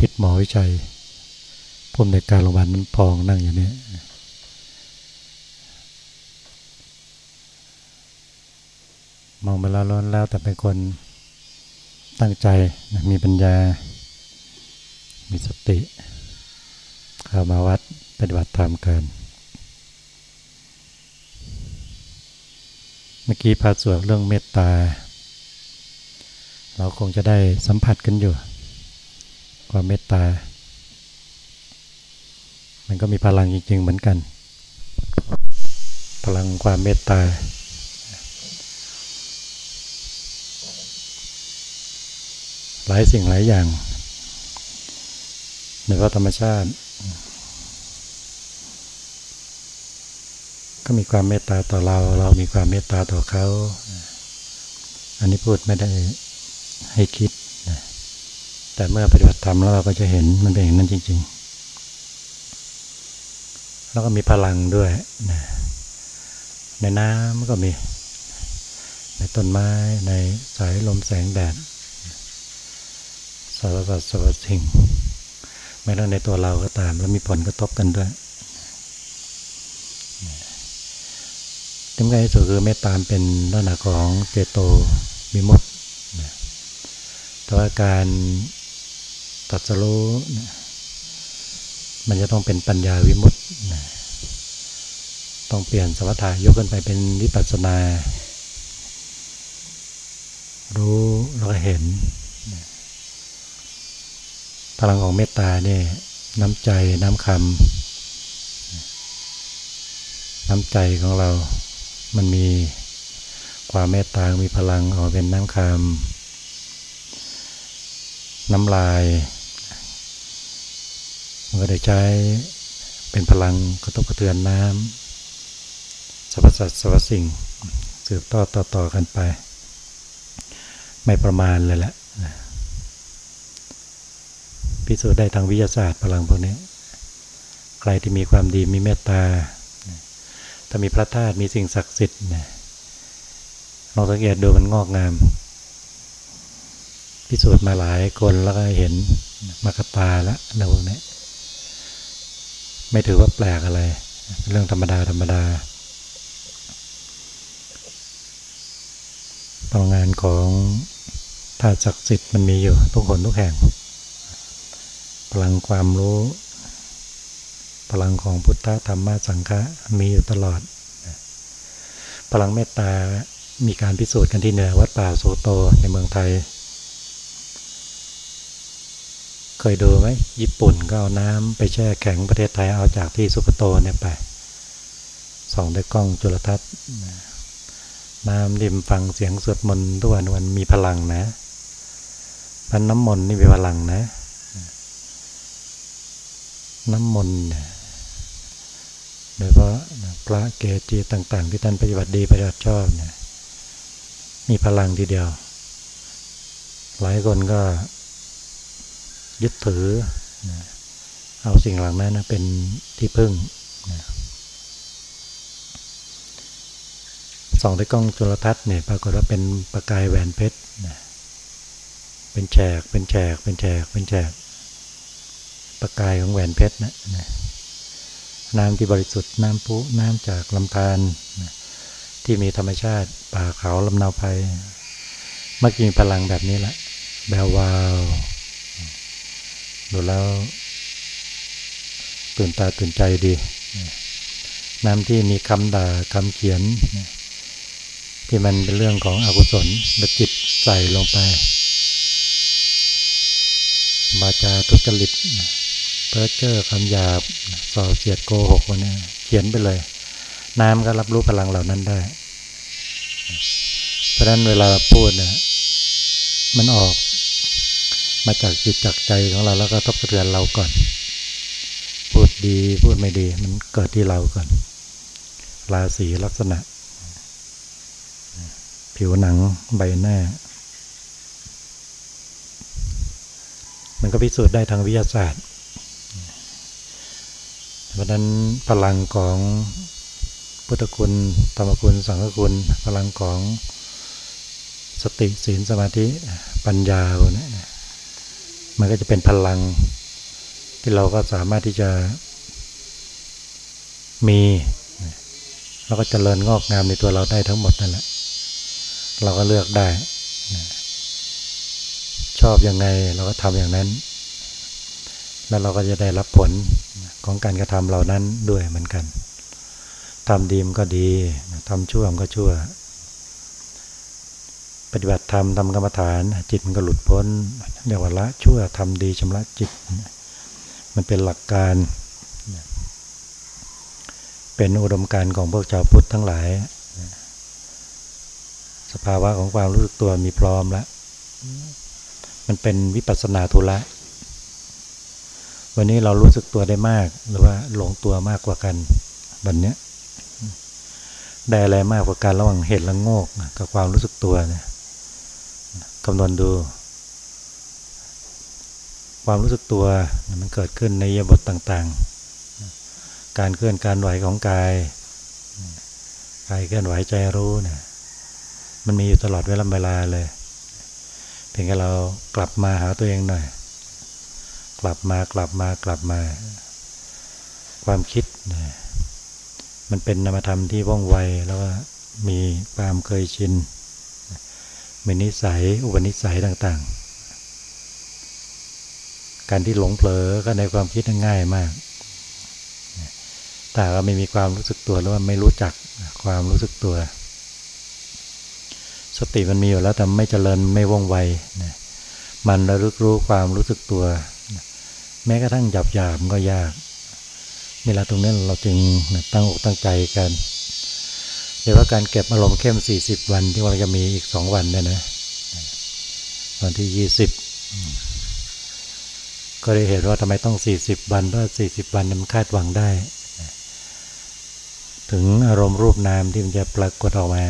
ทิศหมอวิชัยผู้อำนการโรงพยาบาลน้ำพองนั่งอยู่เนี่ยมองไปแล้วล้นแล้วแต่เป็นคนตั้งใจมีปัญญา มีสติ เข้ามาวัดปฏิบัติธรรมกัน เมื่อกี้พาสวดเรื่องเมตตา เราคงจะได้สัมผัสกันอยู่ ความเมตตา มันก็มีพลังจริง ๆ เหมือนกัน พลังความเมตตา หลายสิ่งหลายอย่างในพระธรรมชาติ ก็มีความเมตตาต่อเรา เรามีความเมตตาต่อเขา อันนี้พูดไม่ได้ให้คิด แต่เมื่อปฏิบัติธรรมแล้วเราก็จะเห็นมันเป็นอย่างนั้นจริง ๆ แล้วก็มีพลังด้วยในน้ำก็มี ในต้นไม้ในสายลมแสงแดดสารพัดสรรสิ่งแม้แต่ในตัวเราก็ตาม แล้วมีผลกระทบกันด้วยที่ง่ายที่สุดคือเมตตามเป็นลักษณะของเจโตมิมุตแต่ว่าการ ตัดสรู้มันจะต้องเป็นปัญญาวิมุตต์ต้องเปลี่ยนสมถะยกขึ้นไปเป็นวิปัสสนา รู้แล้วก็เห็น พลังของเมตตาเนี่ยน้ำใจน้ำคำน้ำใจของเรา มันมีความเมตตา มีพลังออกเป็นน้ำคำน้ำลาย มันก็ได้ใช้เป็นพลังกระทบกระเทือนน้ำสรรพสัตว์สรรพสิ่ง สืบต่อต่อต่อกันไป ไม่ประมาณเลยแหละพิสูจน์ได้ทางวิทยาศาสตร์พลังพวกนี้ ใครที่มีความดีมีเมตตา ถ้ามีพระธาตุมีสิ่งศักดิ์สิทธิ์เราสังเกตดูมันงอกงาม พิสูจน์มาหลายคนแล้วก็เห็นมากตาแล้วเรื่องพวกนี้ ไม่ถือว่าแปลกอะไร เรื่องธรรมดาธรรมดาพลังงานของธาตุศักดิ์สิทธิ์มันมีอยู่ ทุกคนทุกแห่ง พลังความรู้ พลังของพุทธธรรมสังฆะมีอยู่ตลอด พลังเมตตามีการพิสูจน์กันที่เหนือวัดป่าโสโตในเมืองไทย เคยดูไหมญี่ปุ่นก็เอาน้ำไปแช่แข็งประเทศไทยเอาจากที่สุปโตเนี่ยไปส่องด้วยกล้องจุลทรรศน์น้ำริมฟังเสียงสวดมนต์ทุกวันวันมีพลังนะพันน้ำมนต์นี่มีพลังนะ น้ำมนต์โดยเพราะพระเกจิต่าง ๆ ที่ท่านปฏิบัติดีปฏิบัติชอบเนี่ยมีพลังทีเดียว หลายคนก็ ยึดถือ เอาสิ่งเหล่านั้นเป็นที่พึ่งส่องด้วยกล้องจุลทรรศน์เนี่ยปรากฏว่าเป็นประกายแหวนเพชรเป็นแฉกเป็นแฉกเป็นแฉกเป็นแฉกประกายของแหวนเพชรนะนะน้ำที่บริสุทธิ์น้ำพุน้ำจากลำธารที่มีธรรมชาติป่าเขาลำนาวไพมักมีพลังแบบนี้แหละแบววาว ดูแล้วตื่นตาตื่นใจดีน้ำที่มีคำด่าคำเขียน ที่มันเป็นเรื่องของอกุศลและจิตใส่ลงไปบาจาทุจริตเพ้อเจ้อคำหยาบส่อเสียดโกหกวันนี้เขียนไปเลย น้ำก็รับรู้พลังเหล่านั้นได้ เพราะฉะนั้นเวลาพูดเนี่ยมันออก มาจากจิตจากใจของเราแล้วก็ทบกระเทือนเราก่อน พูดดีพูดไม่ดีมันเกิดที่เราก่อน ราศีลักษณะ ผิวหนังใบหน้า มันก็พิสูจน์ได้ทางวิทยาศาสตร์ เพราะนั้นพลังของพุทธคุณธรรมคุณ สังฆคุณ พลังของสติศีลสมาธิปัญญาพวกนี้ม มันก็จะเป็นพลัง ที่เราก็สามารถที่จะมีแล้วก็เจริญงอกงามในตัวเราได้ทั้งหมดนั่นแหละ เราก็เลือกได้ ชอบยังไงเราก็ทำอย่างนั้น แล้วเราก็จะได้รับผลของการกระทำเหล่านั้นด้วยเหมือนกันทำดีมันก็ดีทำชั่วมันก็ชั่ว ปฏิบัติธรรมทำกรรมฐาน จิตมันก็หลุดพ้นเรียกว่าละชั่วทำดีชำระจิต มันเป็นหลักการ เป็นอุดมการของพวกชาวพุทธทั้งหลาย สภาวะของความรู้สึกตัวมีพร้อมแล้ว มันเป็นวิปัสสนาธุระ วันนี้เรารู้สึกตัวได้มาก หรือว่าหลงตัวมากกว่ากันวันนี้ได้อะไรมากกว่ากันระหว่างเหตุและโงกกับความรู้สึกตัวเนี่ย คำนวณดู ความรู้สึกตัวมันเกิดขึ้นในยบทต่างๆ การเคลื่อนการไหวของกาย กายเคลื่อนไหวใจรู้เนี่ยมันมีอยู่ตลอดเวลาเวลาเลยเพียงแค่เรากลับมาหาตัวเองหน่อย กลับมากลับมากลับมา ความคิดนมันเป็นนามธรรมที่ว่องไวแล้วก็มีความเคยชิน มีนิสัย อุปนิสัยต่างๆ การที่หลงเผลอก็ในความคิดง่ายมาก แต่ก็ไม่มีความรู้สึกตัวหรือว่าไม่รู้จักความรู้สึกตัว สติมันมีอยู่แล้วแต่ไม่เจริญไม่ว่องไว มันระลึกรู้ความรู้สึกตัว แม้กระทั่งหยาบหยาบก็ยากนี่แหละตรงนี้เราจึงตั้งอกตั้งใจกัน เดี๋ยวว่าการเก็บอารมณ์เข้ม 40 วันที่ว่าจะมีอีกสองวันเนี่ยนะวันที่ 20 ก็ได้เห็นว่าทำไมต้อง 40 วันเพราะ 40 วันมันคาดหวังได้ ถึงอารมณ์รูปนามที่มันจะปรากฏออกมา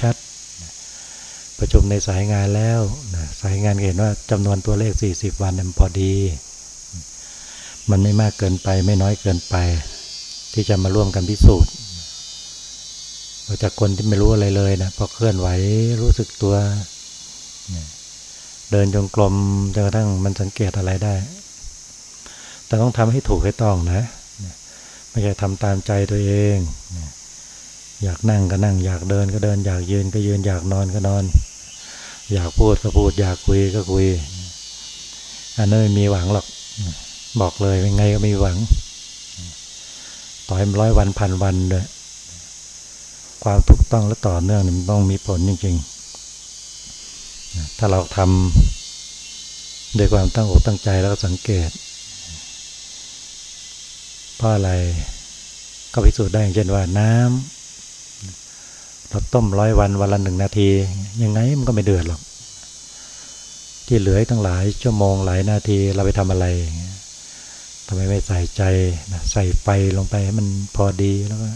ชัดๆ ประชุมในสายงานแล้วสายงานเห็นว่าจำนวนตัวเลข 40 วันมันพอดี มันไม่มากเกินไปไม่น้อยเกินไป ที่จะมาร่วมกันพิสูจน์ จากคนที่ไม่รู้อะไรเลยนะพอเคลื่อนไหวรู้สึกตัว เดินจงกรมจนกระทั่งมันสังเกตอะไรได้ แต่ต้องทำให้ถูกให้ต้องนะ ไม่ใช่ทำตามใจตัวเอง อยากนั่งก็นั่ง อยากเดินก็เดิน อยากยืนก็ยืน อยากนอนก็นอน อยากพูดก็พูด อยากคุยก็คุย อันนั้นไม่มีหวังหรอก บอกเลยยังไงก็ไม่หวัง ต่อให้ร้อยวันพันวันเลย ความถูกต้องและต่อเนื่องมันต้องมีผลจริงๆ ถ้าเราทำด้วยความตั้งอกตั้งใจแล้วก็สังเกต เพราะอะไรก็พิสูจน์ได้อย่างเช่นว่าน้ำเราต้มร้อยวันวันละหนึ่งนาที ยังไงมันก็ไม่เดือดหรอก ที่เหลือทั้งหลายชั่วโมงหลายนาทีเราไปทำอะไรทำไมไม่ใส่ใจใส่ไฟลงไปให้มันพอดีแล้วก็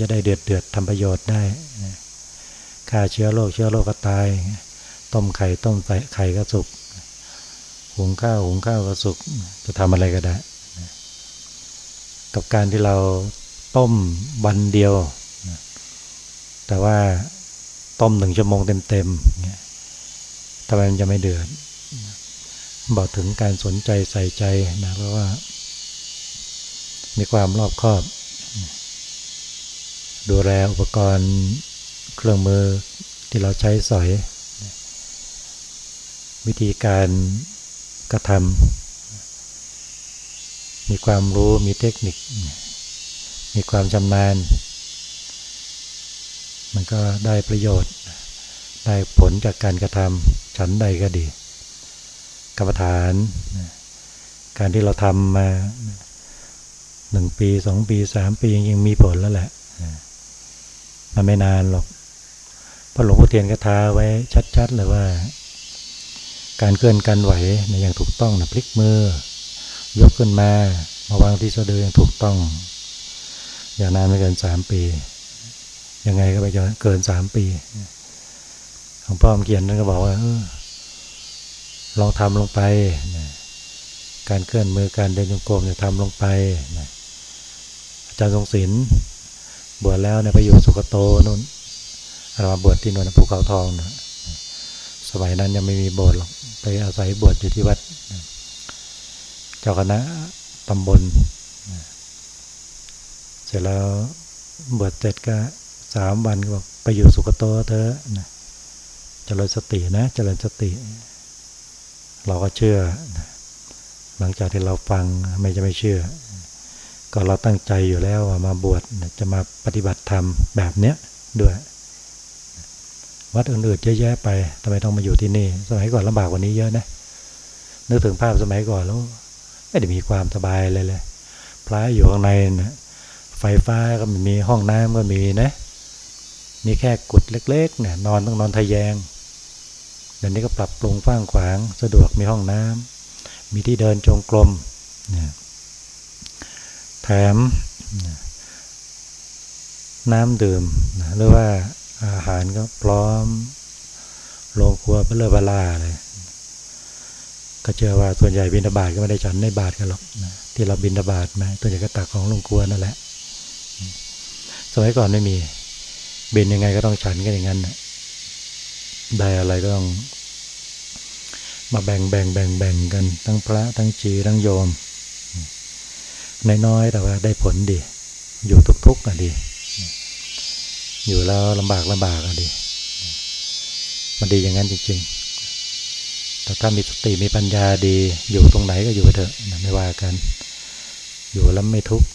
จะได้เดือดเดือดทำประโยชน์ได้ฆ่าเชื้อโรคเชื้อโรคก็ตาย ต้มไข่ต้มใส่ไข่ก็สุกหุงข้าวหุงข้าวก็สุกจะทำอะไรก็ได้ กับการที่เราต้มวันเดียว แต่ว่าต้มหนึ่งชั่วโมงเต็มๆทำไมมันจะไม่เดือดบอกถึงการสนใจใส่ใจนะเพราะว่า มีความรอบคอบ ดูแลอุปกรณ์เครื่องมือที่เราใช้สอย วิธีการกระทำมีความรู้มีเทคนิค มีความชำนาญ มันก็ได้ประโยชน์ ได้ผลจากการกระทำฉันใดก็ดี กรรมฐาน การที่เราทำมาหนึ่งปีสองปีสามปียังมีผลแล้วแหละ มันไม่นานหรอกพระหลวงพ่อเทียนก็ท้าไว้ชัด ๆ เลยว่า การเคลื่อนการไหวในอย่างถูกต้องนะพลิกมือยกขึ้นมามาวางที่สะดืออย่างถูกต้อง อย่างนานไม่เกินสามปียังไงก็ไปจนเกินสามปีของพ่อมเขียนนั่นก็บอกว่าลองทำลงไปนะการเคลื่อนมือการเดินจงกรมเนี่ยทำลงไปนะอาจารย์ทรงศิลป์ บวชแล้วเนี่ยไปอยู่สุกโตนู่นเรามาบวชที่นวลภูเขาทองนะสมัยนั้นยังไม่มีโบสถ์หรอกไปอาศัยบวชอยู่ที่วัด เจ้าคณะตำบลเสร็จแล้วบวชเสร็จก็สามวันก็บอกไปอยู่สุกโตเธอนะเจริญสตินะเจริญสติ เราก็เชื่อ หลังจากที่เราฟังไม่จะไม่เชื่อ ก็เราตั้งใจอยู่แล้วมาบวชจะมาปฏิบัติธรรมแบบเนี้ยด้วย วัดอื่นๆเยอะแยะไปทำไมต้องมาอยู่ที่นี่ สมัยก่อนลำบากกว่านี้เยอะนะนึกถึงภาพสมัยก่อนแล้วไม่ได้มีความสบายเลยเลยพระอยู่ข้างในนะไฟฟ้าก็มีห้องน้ำก็มีนะ มีแค่กุดเล็กๆเนี่ยนอนต้องนอนทะแยงเดี๋ยวนี้ก็ปรับปรุงฟ้างขวางสะดวกมีห้องน้ำมีที่เดินจงกรมเนี่ย แถมน้ำดื่มหรือว่าอาหารก็พร้อมโรงครัวเปลือเบลาเลย ก็เชื่อว่าส่วนใหญ่บินบาตก็ไม่ได้ฉันในบาทกันหรอกที่เราบินบาตมาตัวใหญ่ก็ตักของโรงครัวนั่นแหละ สมัยก่อนไม่มีบินยังไงก็ต้องฉันกันอย่างนั้นได้อะไรก็ต้อง มาแบ่งแบ่งแบ่งแบ่งกันทั้งพระทั้งจีทั้งโยม น้อยๆแต่ว่าได้ผลดี อยู่ทุกๆอะดี อยู่แล้วลำบากลำบากอะดี มันดีอย่างนั้นจริงๆ แต่ถ้ามีสติมีปัญญาดี อยู่ตรงไหนก็อยู่ไปเถอะไม่ว่ากัน อยู่แล้วไม่ทุกข์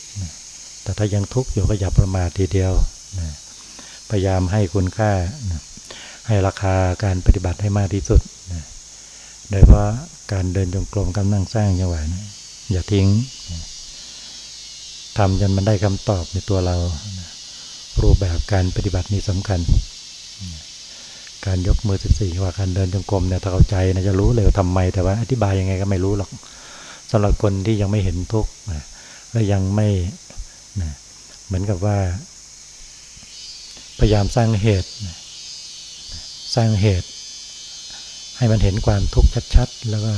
แต่ถ้ายังทุกข์อยู่ก็อย่าประมาททีเดียวพยายามให้คุณค่าให้ราคาการปฏิบัติให้มากที่สุดโดยเพราะการเดินจงกรมกำลังสร้างจังหวะนะอย่าทิ้ง ทำจนมันได้คำตอบในตัวเรา รูปแบบการปฏิบัตินี่สำคัญ การยกมือสิบสี่ว่าการเดินจงกรมเนี่ยถ้าเข้าใจนะจะรู้เลยว่าทำไม แต่ว่าอธิบายยังไงก็ไม่รู้หรอกสำหรับคนที่ยังไม่เห็นทุกข์และยังไม่เหมือนกับว่า พยายามสร้างเหตุ สร้างเหตุ ให้มันเห็นความทุกข์ชัด ๆ แล้วก็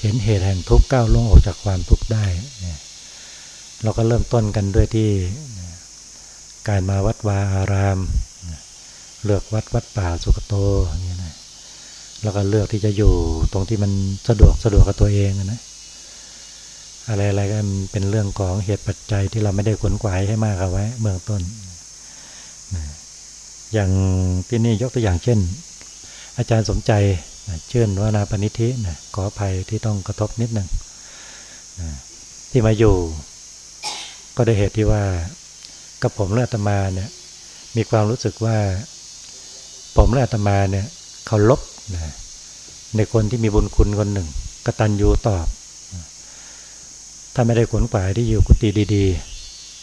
เห็นเหตุแห่งทุกข์ก้าวล่วงออกจากความทุกข์ได้เเราก็เริ่มต้นกันด้วยที่การมาวัดวาอาราม เลือกวัดวัดป่าสุกโตอย่างเงี้ยนะแล้วก็เลือกที่จะอยู่ตรงที่มันสะดวกสะดวกกับตัวเองนะอะไรๆก็เป็นเรื่องของเหตุปัจจัยที่เราไม่ได้ขนขวายให้มากเอาไว้เบื้องต้น อย่างที่นี่ยกตัวอย่างเช่น อาจารย์สมใจเชื่อนวนาปณิธินะขออภัยที่ต้องกระทบนิดหนึ่งที่มาอยู่ ก็ได้เหตุที่ว่ากับผมและอาตมาเนี่ยมีความรู้สึกว่า ผมและอาตมาเนี่ยเขาลบนะในคนที่มีบุญคุณคนหนึ่งกตัญญูตอบ ถ้าไม่ได้ขนขวายที่อยู่กุฏิดี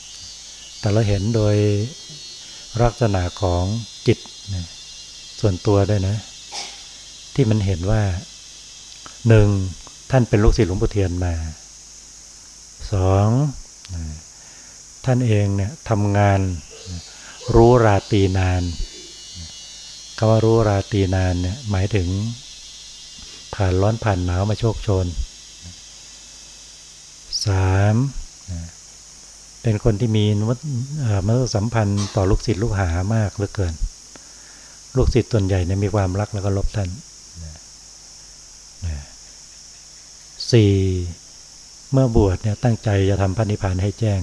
ๆ แต่เราเห็นโดยลักษณะของจิตนะส่วนตัวด้วยนะ ที่มันเห็นว่าหนึ่งท่านเป็นลูกศิษย์หลวงปู่เทียนมาสอง ท่านเองเนี่ยทำงานรู้ราตีนานคำว่ารู้ราตีนานเนี่ยหมายถึง ผ่านร้อนผ่านหนาวมาโชคชนสามเป็นคนที่มีมนุษยสัมพันธ์ต่อลูกศิษย์ลูกหามากเหลือเกิน ลูกศิษย์ส่วนใหญ่เนี่ยมีความรักแล้วก็ลบท่านสี่เมื่อบวชเนี่ยตั้งใจจะทำพระนิพพานให้แจ้ง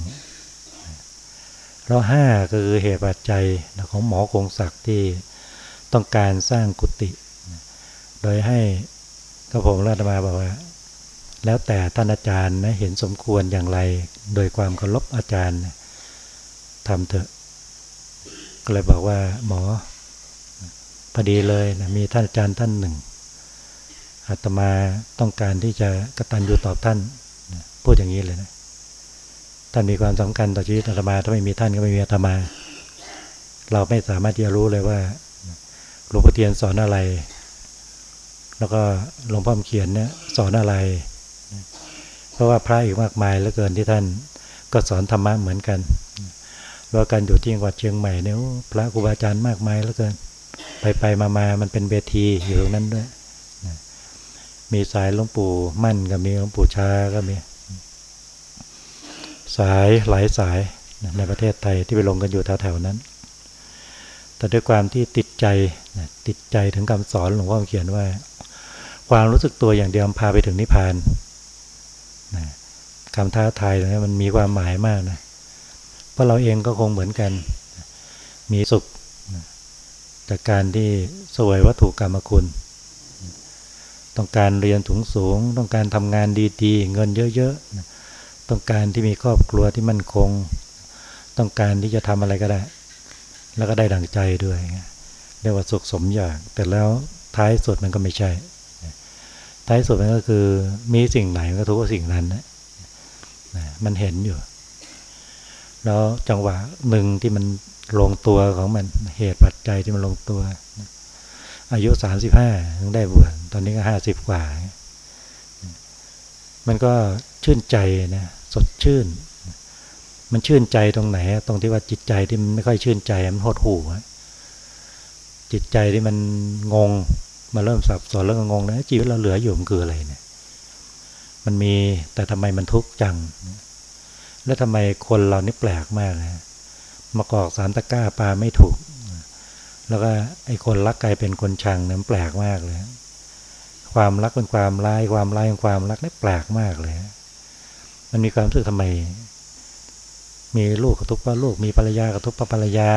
แล้วห้าคือเหตุปัจจัยของหมอคงศักดิ์ที่ต้องการสร้างกุฏิโดยให้กระผมรัตมาบอกว่า แล้วแต่ท่านอาจารย์นะเห็นสมควรอย่างไร โดยความเคารพอาจารย์ทำเถอะ ก็เลยบอกว่าหมอพอดีเลยนะมีท่านอาจารย์ท่านหนึ่งอาตมาต้องการที่จะกระตันอยู่ตอบท่าน พูดอย่างนี้เลยนะ ท่านมีความสำคัญต่อชีวิตอาตมา ถ้าไม่มีท่านก็ไม่มีอาตมา เราไม่สามารถที่จะรู้เลยว่าหลวงพ่อเทียนสอนอะไร แล้วก็หลวงพ่อเขียนเนี่ยสอนอะไร เพราะว่าพระอีกมากมายเหลือเกินที่ท่านก็สอนธรรมะเหมือนกันว่าการอยู่ที่จังหวัดเชียงใหม่เนี่ยพระครูบาอาจารย์มากมายเหลือเกิน ไปไปมามามันเป็นเวทีอยู่ตรงนั้นด้วยมีสายหลวงปู่มั่นก็มีหลวงปู่ชาก็มี สายหลายสายในประเทศไทยที่ไปลงกันอยู่แถวๆนั้น แต่ด้วยความที่ติดใจติดใจถึงคำสอนหลวงพ่อเขียนว่า ความรู้สึกตัวอย่างเดียวพาไปถึงนิพพานคำท้าทายตรงนี้มันมีความหมายมากนะเพราะเราเองก็คงเหมือนกัน มีสุขจากการที่สวยวัตถุกรรมคุณ ต้องการเรียนถุงสูง ต้องการทำงานดีๆ เงินเยอะๆ ต้องการที่มีครอบครัวที่มั่นคง ต้องการที่จะทำอะไรก็ได้ แล้วก็ได้ดังใจด้วยเรียกว่าสุขสมอยาก แต่แล้วท้ายสุดมันก็ไม่ใช่ ท้ายสุดมันก็คือมีสิ่งไหนก็ทุกสิ่งนั้นนะมันเห็นอยู่ แล้วจังหวะหนึ่งที่มันลงตัวของมันเหตุปัจจัยที่มันลงตัว อายุสามสิบห้าถึงได้บวชตอนนี้ก็ห้าสิบกว่า มันก็ชื่นใจนะสดชื่น มันชื่นใจตรงไหน ตรงที่ว่าจิตใจที่มันไม่ค่อยชื่นใจมันหดหู่จิตใจที่มันงงมาเริ่มสับสนแล้วก็งงนะชีวิตเราเหลืออยู่มันคืออะไรเนี่ย มันมีแต่ทำไมมันทุกข์จัง แล้วทำไมคนเรานี่แปลกมากนะมากอกสารตะก้าปลาไม่ถูก แล้วก็ไอ้คนรักกลายเป็นคนชังนั้นแปลกมากเลย ความรักเป็นความร้ายความร้ายเป็นความรักนี่แปลกมากเลย มันมีความรู้สึกทำไม มีลูกกระทุกพ่อลูกมีภรรยากระทุกพ่อภรรยา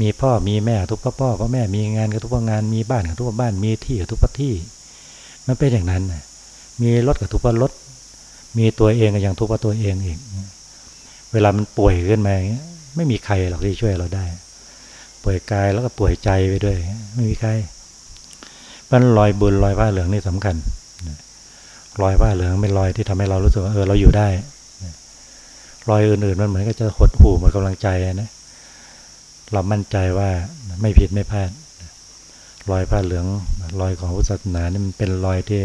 มีพ่อมีแม่ทุกพ่อพ่อพ่อแม่มีงานกระทุกพ่องานมีบ้านกระทุกพ่อบ้านมีที่กระทุกพ่อที่ มันเป็นอย่างนั้นมีรถกระทุกพ่อรถมีตัวเองอย่างทุกพ่อตัวเองเองเวลามันป่วยขึ้นมาอย่างเงี้ยไม่มีใครหรอกที่ช่วยเราได้ ป่วยกายแล้วก็ป่วยใจไปด้วย ไม่มีใคร มันรอยบุญรอยผ้าเหลืองนี่สำคัญรอยผ้าเหลืองเป็นรอยที่ทำให้เรารู้สึกว่าเออเราอยู่ได้รอยอื่นๆมันเหมือนก็จะหดหู่หมดกำลังใจนะเรามั่นใจว่าไม่ผิดไม่พลาดรอยผ้าเหลืองรอยของพุทธศาสนานี่มันเป็นรอยที่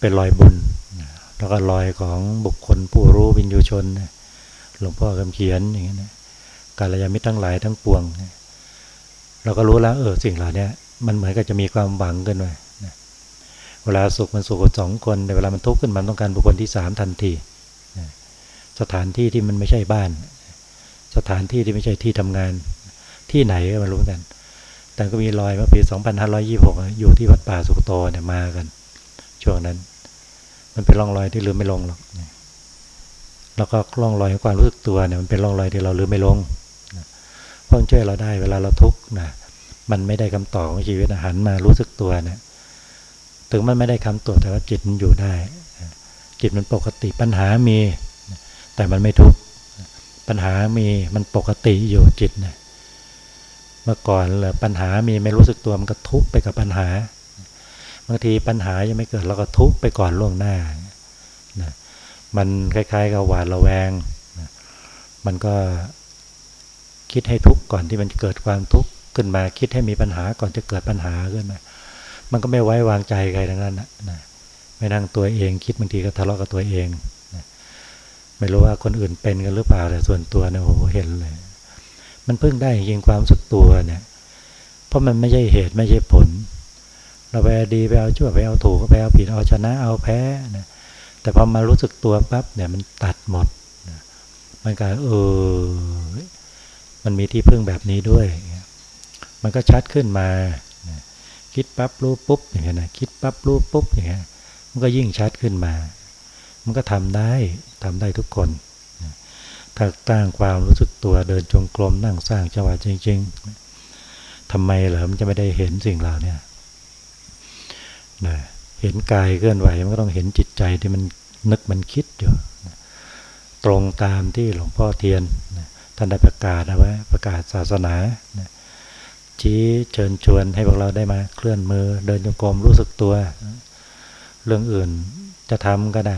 เป็นรอยบุญแล้วก็รอยของบุคคลผู้รู้วิญญูชนหลวงพ่อคำเขียนอย่างนี้นะกาลยามิตรทั้งหลายทั้งปวง เราก็รู้แล้วเออสิ่งเหล่านี้มันเหมือนกับจะมีความหวังกันไว้เวลาสุขมันสุขสองคนแต่เวลามันทุกข์ขึ้นมันต้องการบุคคลที่สามทันทีสถานที่ที่มันไม่ใช่บ้าน สถานที่ที่ไม่ใช่ที่ทำงาน ที่ไหนก็มารู้กัน แต่ก็มีรอยเมื่อปี 2526 อยู่ที่วัดป่าสุกโตเนี่ยมากัน ช่วงนั้น มันเป็นร่องรอยที่ลืมไม่ลงหรอกแล้วก็ล่องลอยของความรู้สึกตัวเนี่ยมันเป็นล่องลอยที่เราลืมไม่ลง พราะช่วยเราได้เวลาเราทุกข์นะมันไม่ได้คำตอบของชีวิตหันมารู้สึกตัวเนี่ยถึงมันไม่ได้คำตอบแต่ว่าจิตมันอยู่ได้ จิตมันปกติปัญหามี แต่มันไม่ทุกข์ปัญหามีมันปกติอยู่จิตเนี่ยเมื่อก่อนเลยปัญหามีไม่รู้สึกตัวมันก็ทุกข์ไปกับปัญหาบางทีปัญหายังไม่เกิดเราก็ทุกข์ไปก่อนล่วงหน้านะมันคล้ายๆกับหวาดระแวงมันก็ คิดให้ทุกข์ก่อนที่มันเกิดความทุกข์ขึ้นมา คิดให้มีปัญหาก่อนจะเกิดปัญหาขึ้นมา มันก็ไม่ไว้วางใจใครทั้งนั้นนะไม่นั่งตัวเอง คิดบางทีก็ทะเลาะกับตัวเองนะไม่รู้ว่าคนอื่นเป็นกันหรือเปล่าแต่ส่วนตัวเนี่ยโอ้โหเห็นเลย มันเพิ่งได้จริงความสึกตัวเนี่ย เพราะมันไม่ใช่เหตุไม่ใช่ผล เราไปดีไปเอาชั่วไปเอาถูกไปเอาผิดเอาชนะเอาแพ้นะแต่พอมารู้สึกตัวปั๊บเนี่ยมันตัดหมดมันกลายเออ มันมีที่พึ่งแบบนี้ด้วย มันก็ชัดขึ้นมา คิดปั๊บรู้ปุ๊บอย่างเงี้ยนะคิดปั๊บรู้ปุ๊บอย่างเงี้ยมันก็ยิ่งชัดขึ้นมา มันก็ทำได้ทำได้ทุกคนถ้าตั้งความรู้สึกตัวเดินจงกรมนั่งสร้างจังหวะจริง ๆทำไมเหรอมันจะไม่ได้เห็นสิ่งเหล่านี้นะเห็นกายเคลื่อนไหวมันก็ต้องเห็นจิตใจที่มันนึกมันคิดอยู่ตรงตามที่หลวงพ่อเทียน ท่านได้ประกาศเอาไว้ประกาศศาสนาชี้เชิญชวนให้พวกเราได้มาเคลื่อนมือเดินจงกรมรู้สึกตัว เรื่องอื่นจะทำก็ได้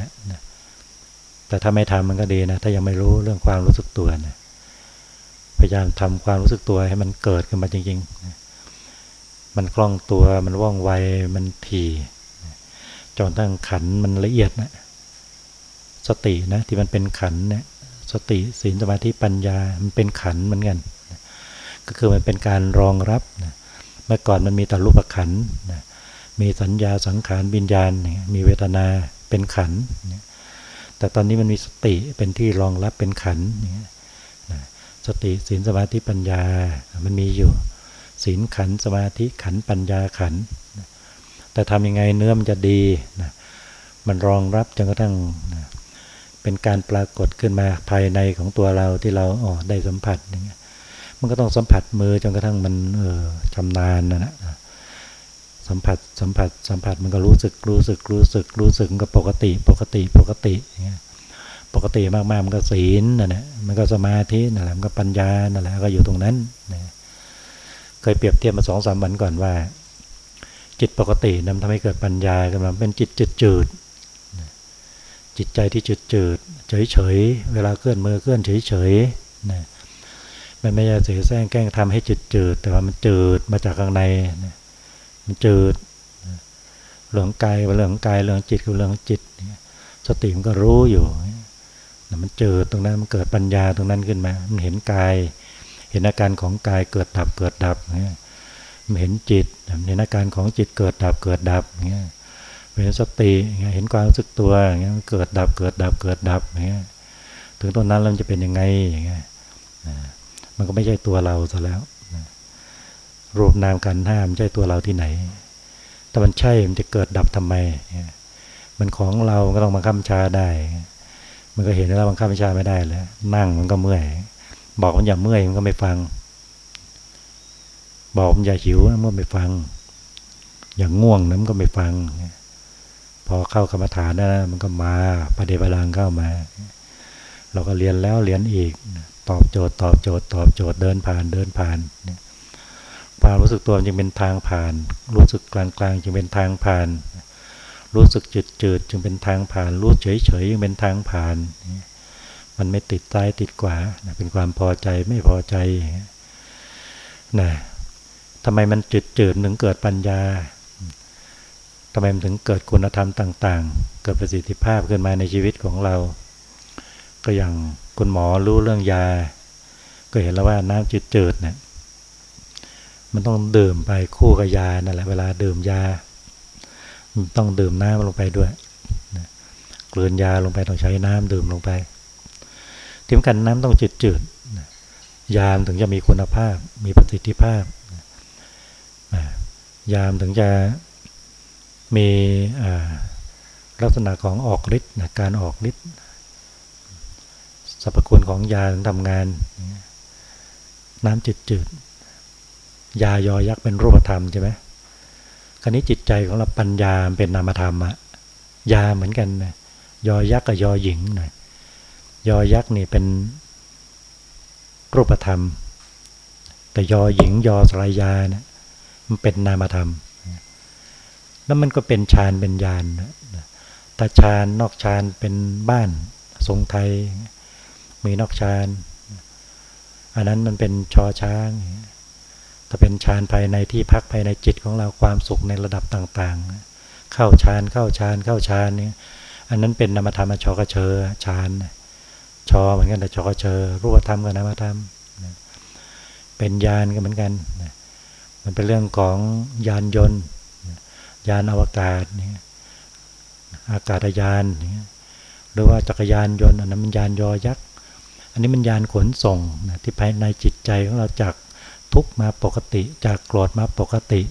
แต่ถ้าไม่ทำมันก็ดีนะถ้ายังไม่รู้เรื่องความรู้สึกตัวนะพยายามทำความรู้สึกตัวให้มันเกิดขึ้นมาจริงๆ มันคล่องตัวมันว่องไวมันถี่จนตั้งขันมันละเอียดนะสตินะที่มันเป็นขันเนี่ย สติศีลสมาธิปัญญา มันเป็นขันเหมือนกัน ก็คือมันเป็นการรองรับนะเมื่อก่อนมันมีแต่รูปขันนะมีสัญญาสังขารวิญญาณ มีเวทนาเป็นขันแต่ตอนนี้มันมีสติเป็นที่รองรับเป็นขันนะสสติศีลสมาธิปัญญา มันมีอยู่ศีลขันสมาธิขันปัญญาขัน แต่ทำยังไงเนื้อมันจะดีนะมันรองรับจนกระทั่งนะ เป็นการปรากฏขึ้นมาภายในของตัวเราที่เราอ๋อได้สัมผัสอย่างเงี้ยมันก็ต้องสัมผัสมือจนกระทั่งมันเออชำนาญนะนะสัมผัสสัมผัสสัมผัสมันก็รู้สึกรู้สึกรู้สึกรู้สึกก็ปกติปกติปกติอย่างเงี้ยปกติมากๆมันก็ศีลนั่นแหละมันก็สมาธินั่นแหละมันก็ปัญญานั่นแหละก็อยู่ตรงนั้นนะเคยเปรียบเทียบมาสองสามวันก่อนว่า จิตปกตินั้นทำให้เกิดปัญญาขึ้นมาเป็นจิตจืดจืด จิตใจที่จืดจืดเฉยเฉยเวลาเคลื่อนมือเคลื่อนเฉยเฉยนะมันไม่ใช่เสียแซงแกล้งทำให้จืดจืดแต่ว่ามันจืดมาจากข้างในนะมันจืดเรื่องกายเรื่องกายเรื่องจิตคือเรื่องจิต สติมันก็รู้อยู่มันเจอตรงนั้นมันเกิดปัญญาตรงนั้นขึ้นมา มันเห็นกาย เห็นอาการของกายเกิดดับเกิดดับมันเห็นจิต เห็นอาการของจิตเกิดดับเกิดดับเงี้ย ห็นสติเห็นความรู้สึกตัวอย่างเงี้ยเกิดดับเกิดดับเกิดดับอย่างเงี้ยถึงตรงนั้นเราจะเป็นยังไงอย่างเงี้ยมันก็ไม่ใช่ตัวเราซะแล้วรูปนามกันห้ามใช่ตัวเราที่ไหน แต่มันใช่มันจะเกิดดับทำไม มันของเราก็ต้องมาค้ำชาได้ มันก็เห็นแล้วบังคับวิชาไม่ได้แล้ว นั่งมันก็เมื่อย บอกมันอย่าเมื่อยมันก็ไม่ฟัง บอกมันอย่าหิวมันก็ไม่ฟัง อย่างง่วงนั้นก็ไม่ฟัง พอเข้ากรรมฐานนะมันก็มาประเดี๋ยวลังเข้ามา เราก็เรียนแล้วเรียนอีก ตอบโจทย์ตอบโจทย์ตอบโจทย์เดินผ่านเดินผ่านความรู้สึกตัวจึงเป็นทางผ่าน รู้สึกกลางๆจึงเป็นทางผ่าน รู้สึกจืดจืดจึงเป็นทางผ่าน รู้เฉยเฉยยังเป็นทางผ่าน มันไม่ติดใต้ติดกว่าเป็นความพอใจไม่พอใจนะทำไมมันจืดจืดถึงเกิดปัญญา ทำไมมันถึงเกิดคุณธรรมต่างๆ เกิดประสิทธิภาพขึ้นมาในชีวิตของเรา ก็อย่างคุณหมอรู้เรื่องยา ก็เห็นแล้วว่าน้ำจืดจืดเนี่ยมันต้องดื่มไปคู่กับยานั่นแหละเวลาดื่มยา มันต้องดื่มน้ำลงไปด้วยกลืนยาลงไปต้องใช้น้ำดื่มลงไปที่สำคัญน้ำต้องจืดจืดยามถึงจะมีคุณภาพ มีประสิทธิภาพยามถึงจะ มีลักษณะของออกฤทธิ์การออกฤทธิ์สรรพคุณของยาทำงาน น้ำจืดจืดยายอยักษ์เป็นรูปธรรมใช่ไหมคราวนี้จิตใจของเราปัญญาเป็นนามธรรมอะยาเหมือนกันนะยอยักษ์กับยอหญิงหน่อยยอยักษ์นี่เป็นรูปธรรม แต่ยอหญิงยอสลายยาเนะมันเป็นนามธรรม แล้วมันก็เป็นฌานเป็นญาณแต่ฌานนอกฌานเป็นบ้านทรงไทย มีนอกฌานอันนั้นมันเป็นชอช้าง ถ้าเป็นฌานภายในที่พักภายในจิตของเราความสุขในระดับต่าง ๆ เข้าฌานเข้าฌานเข้าฌานนี่อันนั้นเป็นนามธรรมชอกระเชอฌานชอเหมือนกันแต่ชอกระเชอรูปธรรมกับนามธรรมเป็นญาณก็เหมือนกัน มันเป็นเรื่องของยานยนต์ ยานอวกาศนี่อากาศยานนี่หรือว่าจักรยานยนต์อันนั้นมันยานยอยักษ์อันนี้มันยานขนส่งที่ภายในจิตใจของเราจากทุกมาปกติจากโกรธมาปกติ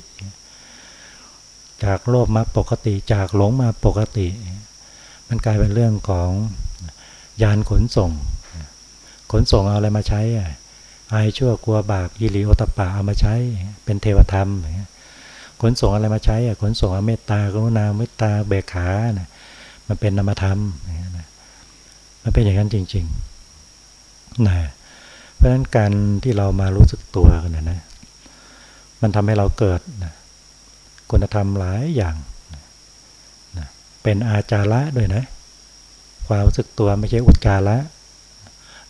จากโลภมาปกติ จากหลงมาปกติ มันกลายเป็นเรื่องของยานขนส่ง ขนส่งเอาอะไรมาใช้อายชั่วกลัวบาปยิริโอตปาเอามาใช้ เป็นเทวธรรม ขนส่งอะไรมาใช้ขนส่งเมตตากรุณาเมตตาเบกขานะมันเป็นนามธรรมมันเป็นอย่างนั้นจริงๆนะเพราะฉะนั้นการที่เรามารู้สึกตัวกันนะ มันทำให้เราเกิดนะคุณธรรมหลายอย่างนะเป็นอาจาระด้วยนะ ความรู้สึกตัวไม่ใช่อุจจาระ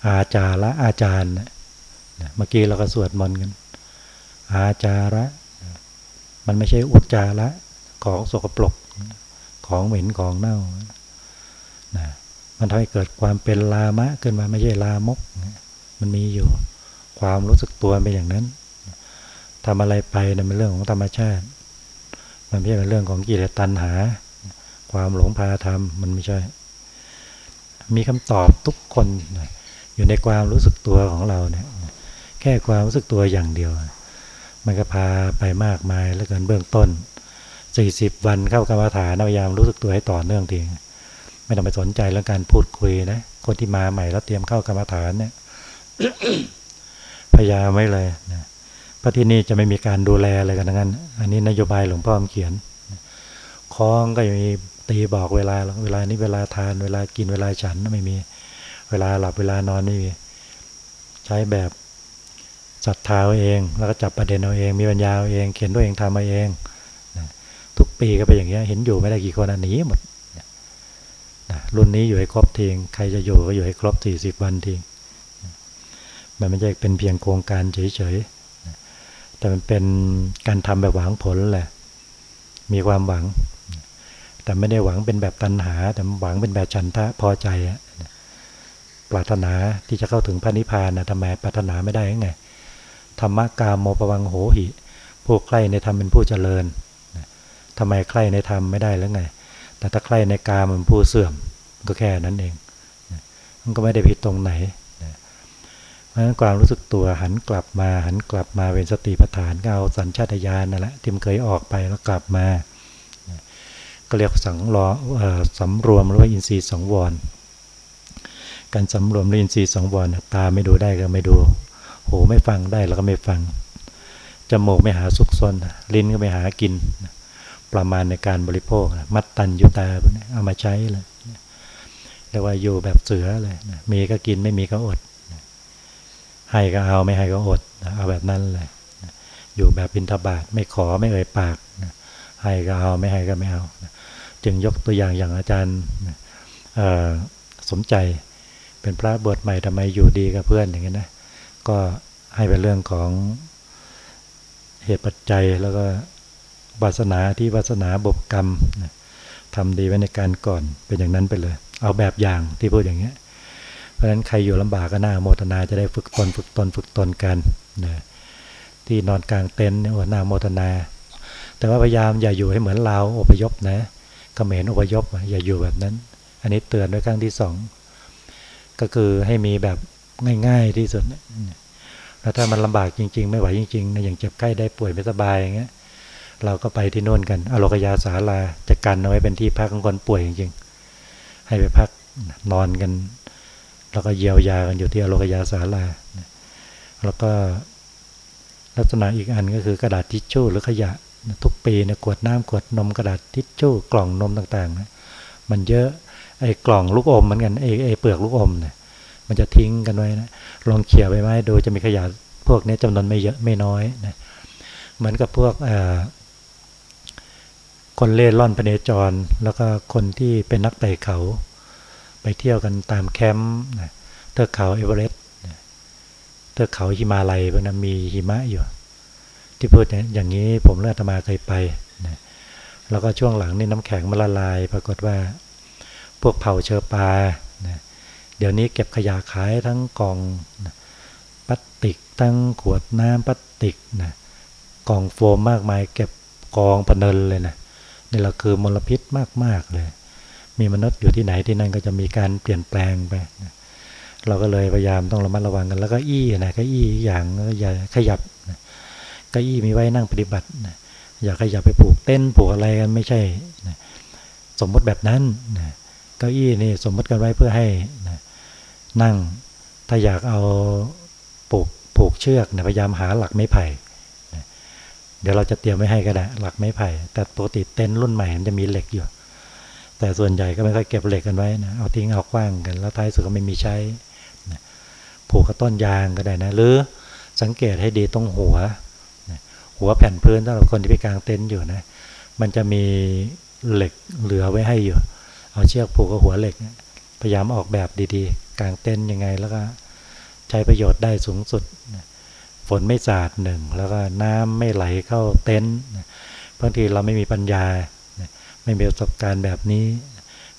อาจาระอาจารย์นะเมื่อกี้เราก็สวดมนต์กัน อาจาระ มันไม่ใช่อุจจาระของสกปรกของเหม็นของเน่านะมันทำให้เกิดความเป็นลามะขึ้นมาไม่ใช่ลามก มันมีอยู่ความรู้สึกตัวเป็นอย่างนั้นทำอะไรไปเนี่ยเป็นเรื่องของธรรมชาติ มันไม่ใช่เป็นเรื่องของกิเลสตัณหา ความหลงพาทำมันไม่ใช่ มีคำตอบทุกคนอยู่ในความรู้สึกตัวของเราเนี่ยแค่ความรู้สึกตัวอย่างเดียว มันก็พาไปมากมายแล้วเกันเบื้องต้น 40 วันเข้ากรรมฐานพยายามรู้สึกตัวให้ต่อเนื่องทีไม่ต้องไปสนใจเรื่องการพูดคุยนะคนที่มาใหม่แล้วเตรียมเข้ากรรมฐานเนี่ยพยายามไม่เลยนะพระที่นี่จะไม่มีการดูแลอะไรกันทั้งนั้น อันนี้นโยบายหลวงพ่อเขียนคล้องก็ยังมีตีบอกเวลา เวลานี้เวลาทาน เวลากินเวลาฉันไม่มี เวลาหลับเวลานอนไม่มี ใช้แบบ ศรัทธาเอง แล้วก็จับประเด็นเอาเอง มีปัญญาเอาเอง เขียนด้วยเองทำมาเองทุกปีก็เป็นอย่างเงี้ย เห็นอยู่ไม่ได้กี่คนหนีหมดรุ่นนี้อยู่ให้ครบทีงใครจะอยู่ก็อยู่ให้ครบสี่สิบวันทีมันไม่ใช่เป็นเพียงโครงการเฉยๆ แต่มันเป็นการทำแบบหวังผลแหละ มีความหวัง แต่ไม่ได้หวังเป็นแบบตัณหา แต่หวังเป็นแบบฉันทะพอใจ ปรารถนาที่จะเข้าถึงพระนิพพานนะทำไมปรารถนาไม่ได้ยังไง ธรรมกามโมปวังโหหิ ผู้ใกล้ในธรรมเป็นผู้เจริญทำไมใกล้ในธรรมไม่ได้แล้วไง แต่ถ้าใกล้ในกามมันผู้เสื่อมก็แค่นั้นเอง มันก็ไม่ได้ผิดตรงไหนเพราะฉะนั้นความรู้สึกตัวหันกลับมาหันกลับมาเป็นสติปัฏฐานก็เอาสัญชาตญาณนั่นแหละที่มันเคยออกไปแล้วกลับมา ก็เรียกสังรอสำรวมหรือว่าอินทรีย์สองวร การสำรวมหรืออินทรีย์สองวรตาไม่ดูได้ก็ไม่ดู หูไม่ฟังได้แล้วก็ไม่ฟัง จมูกไม่หาสุกซนลิ้นก็ไม่หากิน ประมาณในการบริโภค มัดตันยูตาเอามาใช้เลยเรียกว่าอยู่แบบเสือเลยมีก็กินไม่มีก็อด ให้ก็เอาไม่ให้ก็อด เอาแบบนั้นเลยอยู่แบบบินทบาทไม่ขอไม่เอ่ยปากให้ก็เอาไม่ให้ก็ไม่เอา จึงยกตัวอย่างอย่างอาจารย์สมใจเป็นพระบวชใหม่ทำไมอยู่ดีกับเพื่อนอย่างนี้นะ ก็ให้เป็นเรื่องของเหตุปัจจัยแล้วก็วาสนาที่วาสนาบบกรรมทำดีไว้ในการก่อนเป็นอย่างนั้นไปเลย เอาแบบอย่างที่พูดอย่างนี้ยเพราะฉะนั้นใครอยู่ลำบากก็น่าโมทนาจะได้ฝึกตนฝึกตนฝึกตนกันนะที่นอนกลางเต็นท์เนี่ยน่าโมทนา แต่ว่าพยายามอย่าอยู่ให้เหมือนเราอพยพนะเขมรอพยพอย่าอยู่แบบนั้น อันนี้เตือนไว้ครั้งที่สองก็คือให้มีแบบ ง่าย ๆ ที่สุดแล้วถ้ามันลำบากจริง ๆ ไม่ไหวจริงๆนะอย่างเจ็บไข้ได้ป่วยไม่สบายอย่างเงี้ย เราก็ไปที่โน่นกันอโลกยาสาลาจะกันเอาไว้เป็นที่พักของคนป่วยจริงๆ ให้ไปพักนอนกัน แล้วก็เยียวยากันอยู่ที่อโลกยาสาลาแล้วก็ลักษณะอีกอันก็คือกระดาษทิชชู่หรือขยะทุกปีเนี่ยขวดน้ำขวดนมกระดาษทิชชู่กล่องนมต่างๆนะมันเยอะไอ้กล่องลูกอมเหมือนกันไอ้ไอ้เปลือกลูกอมเนี่ย มันจะทิ้งกันไว้นะลองเขี่ยไปไหมดูจะมีขยะพวกนี้จำนวนไม่เยอะไม่น้อยนะเหมือนกับพวกคนเล่ร่อนพเนจร แล้วก็คนที่เป็นนักไต่เขา ไปเที่ยวกันตามแคมป์เทือกเขาเอเวอเรสต์เทือกเขาหิมาลัยพวกนั้นมีหิมะอยู่ ที่พูดอย่างนี้ผมเลือดมาเคยไปนะแล้วก็ช่วงหลังนี่น้ำแข็งมันละลาย ปรากฏว่า พวกเผ่าเชอร์ปา เดี๋ยวนี้เก็บขยะขายทั้งกล่องนะพลาสติกทั้งขวดน้ำพลาสติกนะกล่องโฟมมากมายเก็บกองพนันเลยนะนี่แหละคือมลพิษมากๆเลย มีมนุษย์อยู่ที่ไหนที่นั่นก็จะมีการเปลี่ยนแปลงไปเราก็เลยพยายามต้องระมัดระวังกันแล้วก็อี้นะก็อี้อย่างอย่าขยับก็อี้มีไว้นั่งปฏิบัตินะอย่าขยับไปผูกเต้นผูกอะไรกันไม่ใช่สมมติแบบนั้นเก้าอี้นี่สมมติกันไว้เพื่อให้นั่ นั่ง ถ้าอยากเอาผูกผูกเชือกพยายามหาหลักไม้ไผ่เดี๋ยวเราจะเตรียมไว้ให้ก็ได้ หลักไม้ไผ่ แต่ปกติเต็นรุ่นใหม่มันจะมีเหล็กอยู่ แต่ส่วนใหญ่ก็ไม่ค่อยเก็บเหล็กกันไว้นะเอาทิ้งเอากว้างกัน แล้วท้ายสุดก็ไม่มีใช้ผูกกับต้นยางก็ได้นะหรือสังเกตให้ดีตรงหัว หัวแผ่นพื้นถ้าเราคนที่ไปกลางเต็นท์อยู่นะ มันจะมีเหล็กเหลือไว้ให้อยู่ เอาเชือกผูกกับหัวเหล็กนะ พยายามออกแบบดีๆ กางเต็นยังไงแล้วก็ใช้ประโยชน์ได้สูงสุด ฝนไม่สาดหนึ่ง แล้วก็น้ำไม่ไหลเข้าเต็นท์บางทีเราไม่มีปัญญา ไม่มีประสบการณ์แบบนี้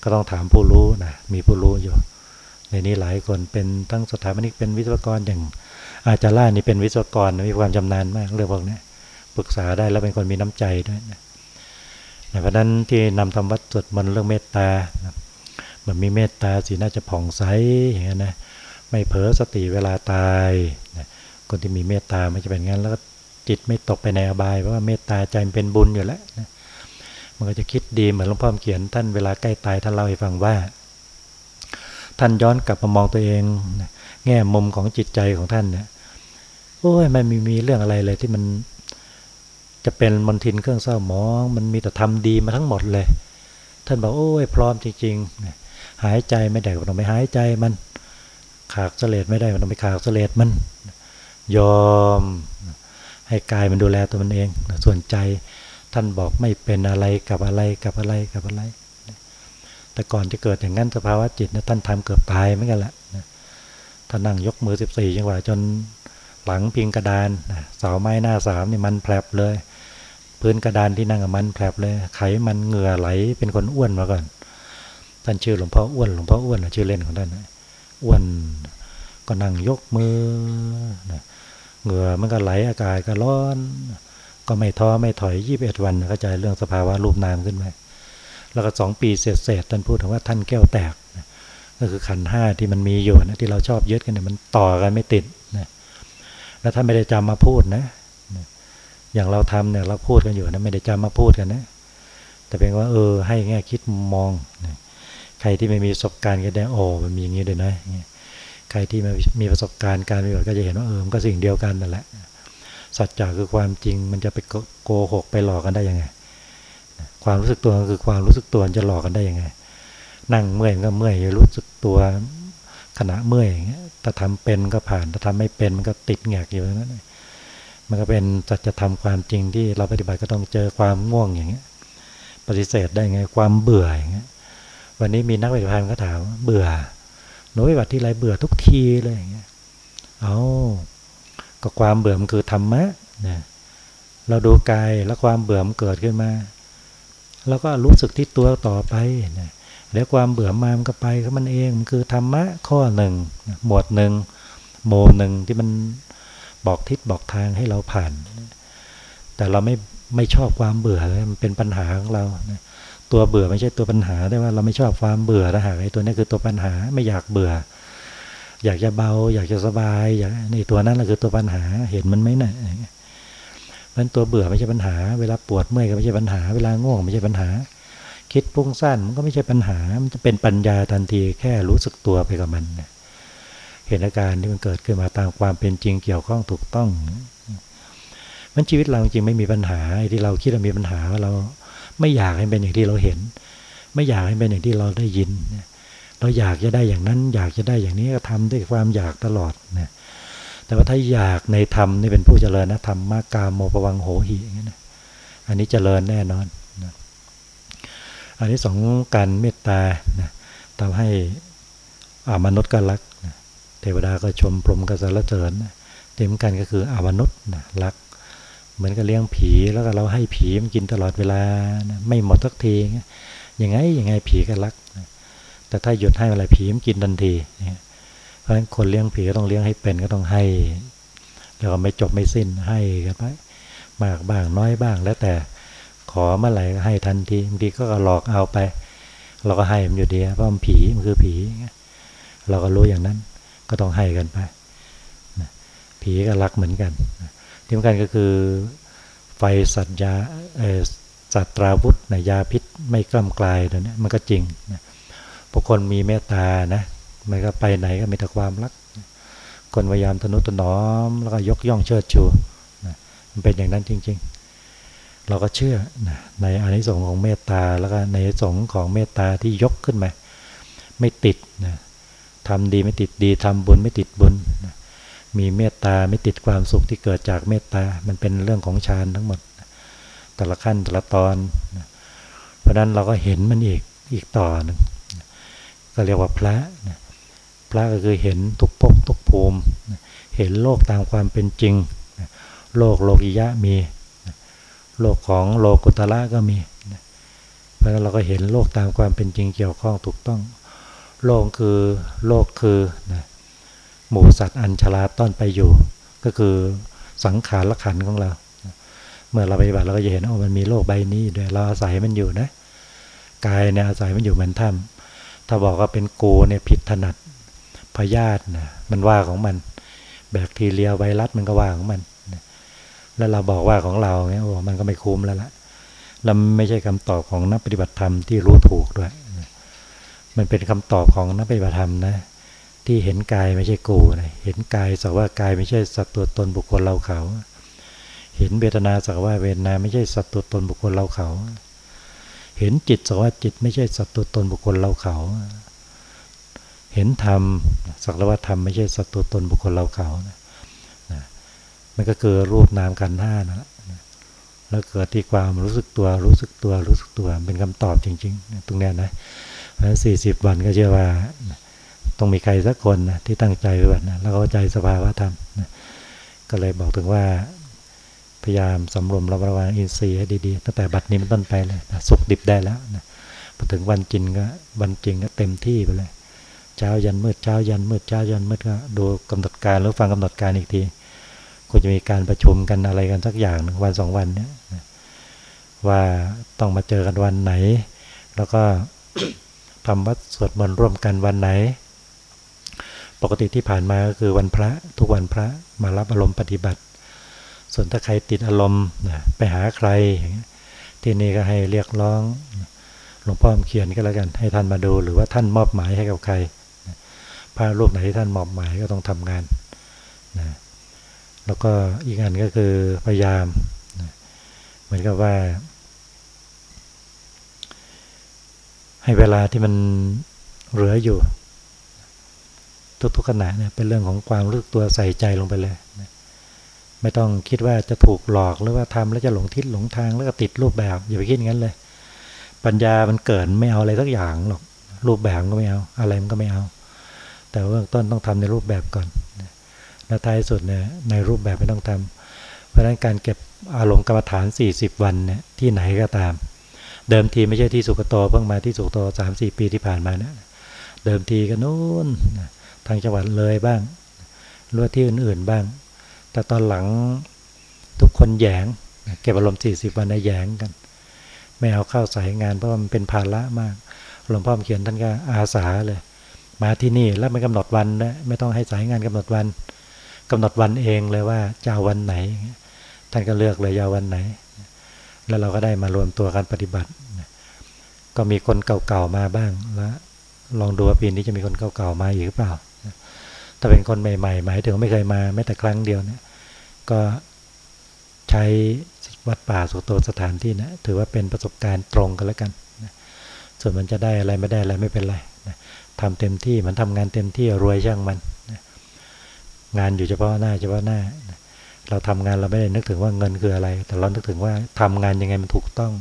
ก็ต้องถามผู้รู้นะมีผู้รู้อยู่ ในนี้หลายคนเป็นทั้งสถาปนิกเป็นวิศวกรอย่างอาจารย์ล่านี่เป็นวิศวกรมีความชานาญมากเรื่องพวกนี้ปรึกษาได้แล้วเป็นคนมีน้ำใจด้วยนะเพราะนั้นที่นำทำวัดสวดมนต์เรื่องเมตตา มันมีเมตตาสีน่าจะผ่องใสอย่างนี้นะไม่เผลอสติเวลาตายนะคนที่มีเมตตาไม่จะเป็นงั้น แล้วก็จิตไม่ตกไปในอบาย เพราะว่าเมตตาใจมันเป็นบุญอยู่แล้วนะมันก็จะคิดดีเหมือนหลวงพ่อเขียนท่านเวลาใกล้ตายท่านเล่าให้ฟังว่า ท่านย้อนกลับมามองตัวเองแง่มุมของจิตใจของท่านเนี่ยโอ้ยมันมีมีเรื่องอะไรเลยที่มันจะเป็นมนทินเครื่องเศร้าหมอง มันมีแต่ทำดีมาทั้งหมดเลย ท่านบอกโอ้ยพร้อมจริงๆ หายใจไม่ได้ก็ต้องไปหายใจมัน ขากเสลดไม่ได้มันต้องไปขากเสลดมัน ยอม ให้กายมันดูแลตัวมันเอง ส่วนใจท่านบอกไม่เป็นอะไรกับอะไรกับอะไรกับอะไร แต่ก่อนจะเกิดอย่างนั้นสภาวะจิตนะท่านทำเกือบตายเหมือนกันแหละท่านนั่งยกมือสิบสี่จังหวะจนหลังพิงกระดานเสาไม้หน้าสามนี่มันแผลบเลย พื้นกระดานที่นั่งมันแผลบเลย ไขมันเหงื่อไหลเป็นคนอ้วนมาก่อน ท่านชื่อหลวงพ่ออ้วนหลวงพ่ออ้วนชื่อเล่นของท่านอ้วนก็นั่งยกมือเหงื่อมันก็ไหลอากาศก็ร้อน ก็ไม่ท้อไม่ถอยยี่สิบเอ็ดวันเข้าใจเรื่องสภาวะรูปนามขึ้นมาแล้วก็สองปีเศษๆท่านพูดถึงว่าท่านแก้วแตกก็คือขันห้าที่มันมีอยู่นะที่เราชอบยึดกันเนี่ยมันต่อกันไม่ติดนะแล้วท่านไม่ได้จำมาพูดนะ อย่างเราทำเนี่ยเราพูดกันอยู่นะไม่ได้จำมาพูดกันนะ แต่เป็นว่าเออให้แง่คิดมองนะ ใครที่ไม่มีประสบการณ์ก็ได้โอ้มันมีอย่างนี้ด้วยนะใครที่มีประสบการณ์การมีบทก็จะเห็นว่าเออมันก็สิ่งเดียวกันนั่นแหละสัจจะคือความจริงมันจะไปโกหกไปหลอกกันได้ยังไง ความรู้สึกตัวคือความรู้สึกตัวจะหลอกกันได้ยังไง นั่งเมื่อยก็เมื่อยรู้สึกตัวขณะเมื่อยอย่างนี้ถ้าทำเป็นก็ผ่านถ้าทำไม่เป็นมันก็ติดแงกอยู่นั้นมันก็เป็นจะจะทำความจริงที่เราปฏิบัติก็ต้องเจอความง่วงอย่างเงี้ยปฏิเสธได้ไงความเบื่ออย่างเงี้ย วันนี้มีนักวิจัยเขาถามเบื่อ หนูปฏิบัติที่ไรเบื่อทุกทีเลยอย่างเงี้ยเอาก็ความเบื่อมันคือธรรมะนะเราดูกายแล้วความเบื่อมันเกิดขึ้นมา แล้วก็รู้สึกที่ตัวต่อไปนะแล้วความเบื่อมามันก็ไปก็มันเองมันคือธรรมะข้อหนึ่งหมวดหนึ่งโมหนึ่งที่มันบอกทิศบอกทางให้เราผ่าน แต่เราไม่ไม่ชอบความเบื่อเลยมันเป็นปัญหาของเรา ตัวเบื่อไม่ใช่ตัวปัญหาได้ว่าเราไม่ชอบความเบื่อนะหากไอ้ตัวนี้คือตัวปัญหาไม่อยากเบื่อ อยากจะเบา อยากจะสบายอยากในตัวนั้นแหละคือตัวปัญหาเห็นมันไหมนะ่ะมันตัวเบื่อไม่ใช่ปัญหา เวลาปวดเมื่อยก็ไม่ใช่ปัญหา เวลาง่วงไม่ใช่ปัญหา คิดพุ่งสั้นมันก็ไม่ใช่ปัญหา มันจะเป็นปัญญาทันทีแค่รู้สึกตัวไปกับมัน เห็นอาการที่มันเกิดขึ้นมาตามความเป็นจริงเกี่ยวข้องถูกต้อง มันชีวิตเราจริงไม่มีปัญหาที่เราคิดว่ามีปัญหาว่าเรา ไม่อยากให้เป็นอย่างที่เราเห็น ไม่อยากให้เป็นอย่างที่เราได้ยิน เราอยากจะได้อย่างนั้น อยากจะได้อย่างนี้ก็ทำด้วยความอยากตลอดนะแต่ว่าถ้าอยากในธรรมนี่เป็นผู้เจริญนะธรรมมากามโมปวังโหหิอย่างนี้นะอันนี้เจริญแน่นอนอันนี้สองการเมตตานะทำให้อามนุษย์ก็รักนะเทวดาก็ชมพรหมก็สรรเสริญนะเต็มกันก็คืออามนุษย์นะรัก เหมือนกับเลี้ยงผีแล้วก็เราให้ผีมันกินตลอดเวลานะไม่หมดสักทีอยังไงยังไงผีก็รักนะแต่ถ้าหยุดให้อะไรผีมันกินทันทีนะเพราะฉะนั้นคนเลี้ยงผีก็ต้องเลี้ยงให้เป็นก็ต้องให้ แล้วก็ไม่จบไม่สิ้นให้กันไปมากบ้างน้อยบ้างแล้วแต่ขอเมื่อไหร่ให้ทันทีบางทีก็หลอกเอาไป เราก็ให้มันอยู่ดีเพราะมันผีมันคือผีเราก็รู้อย่างนั้นก็ต้องให้กันไปผีก็รักเหมือนกัน ที่สำคัญก็คือไฟสัตยาสัตราวุธนยาพิษไม่กล้ำกลายตัวนี้มันก็จริงนะพวกคนมีเมตตานะมันก็ไปไหนก็มีแต่ความรัก คนพยายามทนุถนอม แล้วก็ยกย่องเชิดชูนะมันเป็นอย่างนั้นจริง ๆ เราก็เชื่อในอานิสงส์ของเมตตาแล้วก็ในสงส์ของเมตตาที่ยกขึ้นมา ไม่ติดนะทำดีไม่ติดดีทำบุญไม่ติดบุญนะ มีเมตตาไม่ติดความสุขที่เกิดจากเมตตา มันเป็นเรื่องของฌานทั้งหมด แต่ละขั้นแต่ละตอน เพราะนั้นเราก็เห็นมันอีกอีกต่อนึงก็เรียกว่าพระนะพระก็คือเห็นทุกภพทุกภูมิ เห็นโลกตามความเป็นจริง โลกโลกิยะมี โลกของโลกุตละก็มี เพราะนั้นเราก็เห็นโลกตามความเป็นจริงเกี่ยวข้องถูกต้อง โลกคือโลกคือนะ หมูสัตว์อัญชลาต้อนไปอยู่ ก็คือสังขารละขันของเรา เมื่อเราไปบัติเราก็จะเห็นว่ามันมีโลกใบนี้ด้วยเราอาศัยมันอยู่นะกายเนี่ยอาศัยมันอยู่เหมือนถ้ำถ้าบอกว่าเป็นกูเนี่ยผิดถนัดพยาธินะมันว่าของมัน แบคทีเรียไวรัสมันก็ว่าของมันแล้วเราบอกว่าของเราเนี่ยโอ้มันก็ไม่คุ้มแล้วละแล้วไม่ใช่คำตอบของนักปฏิบัติธรรมที่รู้ถูกด้วย มันเป็นคำตอบของนักปฏิบัติธรรมนะ ที่เห็นกายไม่ใช่กูนะเห็นกายสักว่ากายไม่ใช่สัตว์ตัวตนบุคคลเราเขา เห็นเวทนาสักว่าเวทนาไม่ใช่สัตว์ตัวตนบุคคลเราเขา เห็นจิตสักว่าจิตไม่ใช่สัตว์ตัวตนบุคคลเราเขา เห็นธรรมสักว่าธรรมไม่ใช่สัตว์ตัวตนบุคคลเราเขานะมันก็คือรูปนามกันห้านะแล้วเกิดที่ความรู้สึกตัวรู้สึกตัวรู้สึกตัวเป็นคำตอบจริงๆ ตรงนี้นะสี่สิบวันก็เชื่อว่า ต้องมีใครสักคนนะที่ตั้งใจไว้แบบนะแล้วเข้าใจสภาวะธรรมนะก็เลยบอกถึงว่า พยายามสำรวมระระวังอินทรีย์ให้ดีๆตั้งแต่บัดนี้เป็นต้นไปเลยนะสุกดิบได้แล้วนะพอถึงวันจริงก็วันจริงก็เต็มที่ไปเลยเช้ายันมืดเช้ายันมืดเช้ายันมืดก็ดูกำหนดการหรือฟังกำหนดการอีกทีควรจะมีการประชุมกันอะไรกันสักอย่างหนึ่งวันสองวันเนี้ยว่าต้องมาเจอกันวันไหน แล้วก็ทำวัดสวดมนต์ร่วมกันวันไหน ปกติที่ผ่านมาก็คือวันพระทุกวันพระมารับอารมณ์ปฏิบัติ ส่วนถ้าใครติดอารมณ์ไปหาใคร ที่นี่ก็ให้เรียกร้องหลวงพ่อเขียนก็แล้วกัน ให้ท่านมาดูหรือว่าท่านมอบหมายให้กับใครพระรูปไหนที่ท่านมอบหมายก็ต้องทำงานนะแล้วก็อีกอันก็คือพยายามนะเหมือนกับว่า ให้เวลาที่มันเหลืออยู่ ทุกๆขณะเนี่ยเป็นเรื่องของความรู้ตัวใส่ใจลงไปเลยนะไม่ต้องคิดว่าจะถูกหลอกหรือว่าทำแล้วจะหลงทิศหลงทางแล้วก็ติดรูปแบบ อย่าไปคิดงั้นเลย ปัญญามันเกิดไม่เอาอะไรสักอย่างหรอกรูปแบบก็ไม่เอาอะไรมันก็ไม่เอา แต่เบื้องต้นต้องทำในรูปแบบก่อนและท้ายสุดเนี่ยในรูปแบบไม่ต้องทำเพราะฉะนั้นการเก็บอารมณ์กรรมฐาน 40 วันเนี่ยที่ไหนก็ตาม เดิมทีไม่ใช่ที่สุกโตเพิ่งมาที่สุกโตสามสี่ปีที่ผ่านมาเนี่ยเดิมทีก็นู้น ทางจังหวัดเลยบ้างหรือที่อื่นๆบ้าง แต่ตอนหลังทุกคนแยงเก็บอารมณ์40 วันในแยงกัน ไม่เอาเข้าสายงานเพราะมันเป็นภาระมากหลวงพ่อเขียนท่านก็อาสาเลย มาที่นี่แล้วไม่กำหนดวันนะไม่ต้องให้สายงานกำหนดวันกำหนดวันเองเลยว่าจะเอาวันไหน ท่านก็เลือกเลยยาววันไหน แล้วเราก็ได้มารวมตัวกันปฏิบัติ ก็มีคนเก่าๆมาบ้างแล้วลองดูว่าปีนี้จะมีคนเก่าๆมาอีกหรือเปล่า ถ้าเป็นคนใหม่ๆหมายถึงไม่เคยมาแม้แต่ครั้งเดียวเนี่ย ก็ใช้วัดป่าสุโตสถานที่นะถือว่าเป็นประสบการณ์ตรงกันแล้วกันส่วนมันจะได้อะไรไม่ได้อะไรไม่เป็นไรทำเต็มที่มันทำงานเต็มที่รวยช่างมันงานอยู่เฉพาะหน้าเฉพาะหน้าเราทำงานเราไม่ได้นึกถึงว่าเงินคืออะไร แต่เรานึกถึงว่าทำงานยังไงมันถูกต้อง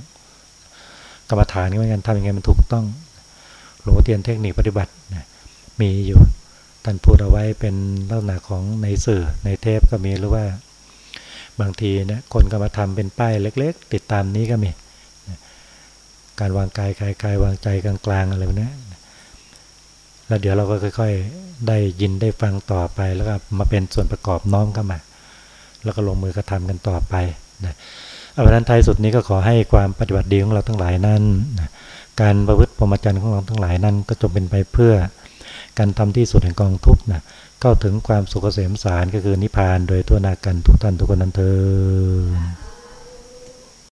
กรรมฐานก็เหมือนกันทำยังไงมันถูกต้อง หลวงพ่อเตียนเทคนิคปฏิบัติมีอยู่ ท่านพูดเอาไว้เป็นลักษณะของในสื่อในเทปก็มีหรือว่า บางทีนี่ยคนก็มาทำเป็นป้ายเล็ก ๆ ติดตามนี้ก็มีการวางกายคลายกายวางใจกลางๆอะไรแบบนี้แล้วเดี๋ยวเราก็ค่อย ๆ ได้ยินได้ฟังต่อไป แล้วก็มาเป็นส่วนประกอบน้อมเข้ามา แล้วก็ลงมือกระทำกันต่อไปนะเอาเพราะนั้นท้ายสุดนี้ก็ขอให้ความปฏิบัติดีของเราทั้งหลายนั้น การประพฤติพรหมจรรย์ของเราทั้งหลายนั้น ก็จงเป็นไปเพื่อ การทำที่สุดแห่งกองทุกข์นะเข้าถึงความสุขเกษมสารก็คือนิพพาน โดยตัวนากันทุกท่านทุกคนนั้นเธอ